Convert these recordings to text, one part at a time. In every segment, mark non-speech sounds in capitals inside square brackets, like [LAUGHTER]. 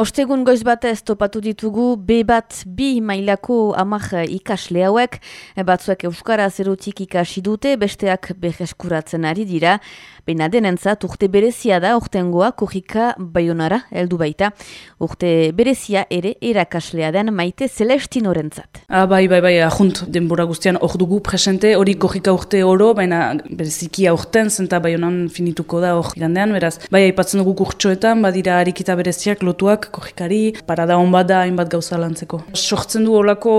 Ostegun goiz batez topatu ditugu B bat bi mailako amak ikasle hauek, batzuek Euskara zerutik ikasi dute, besteak beheskuratzen ari dira, baina denentzat urte berezia da urtengoa kogika baionara heldu baita. Urte berezia ere erakaslea den maite celestin orentzat. Ah, bai, bai, bai, ahunt denbora guztian hor dugu presente, hori kogika urte oro, baina bereziki aurten zenta baionan finituko da hor igandean, beraz, bai, aipatzen dugu kurtsoetan, badira harikita bereziak lotuak kogikari, parada hon bada hainbat gauza lantzeko. Sortzen du olako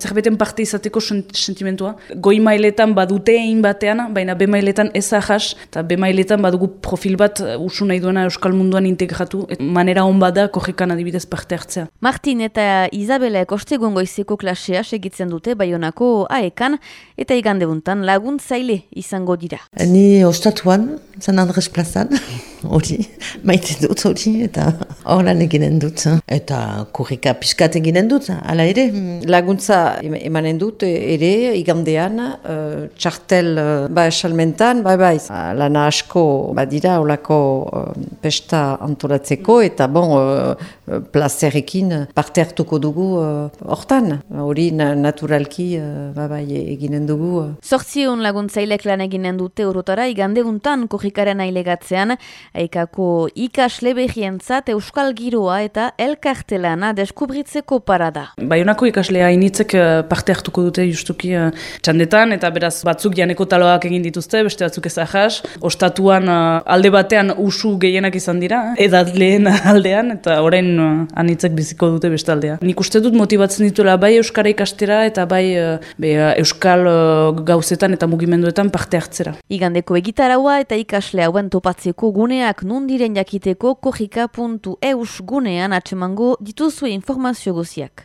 zerbeten parte izateko sentimentua. Goi mailetan badute egin batean, baina be mailetan ez ahas, eta be mailetan badugu profil bat uh, usu nahi duena Euskal Munduan integratu, et manera hon bada kogikan adibidez parte hartzea. Martin eta Isabela ostegun goizeko klasea segitzen dute Baionako aekan, eta igandebuntan laguntzaile izango dira. Ni ostatuan, San Andres plazan, [LAUGHS] hori, maite dut hori, eta hor lan eginen dut. Eta kurrika piskat eginen dut, ala ere. Laguntza emanen dut ere, igandean, uh, txartel uh, ba esalmentan, bai bai, lana asko badira olako uh, pesta antolatzeko, eta bon, uh, plazerekin parte hartuko dugu hortan. Uh, hori naturalki uh, bai bai eginen dugu. Zortzion laguntzailek lan eginen dute urotara, igande untan kurrikaren ailegatzean, aikako ikasle behientzat euskal giroa eta elkartelana deskubritzeko parada. Baionako ikaslea initzek eh, parte hartuko dute justuki uh, txandetan, eta beraz batzuk janeko taloak egin dituzte, beste batzuk ez ahas. Ostatuan uh, alde batean usu gehienak izan dira, edat lehen [LAUGHS] aldean, eta orain uh, anitzek biziko dute beste aldea. Nik uste dut motibatzen dituela bai euskara ikastera eta bai be, euskal gauzetan eta mugimenduetan parte hartzera. Igandeko egitaraua eta ikasle hauen topatzeko guneak nundiren jakiteko kojika.eus gunean atsemango dituzu informazio goziak.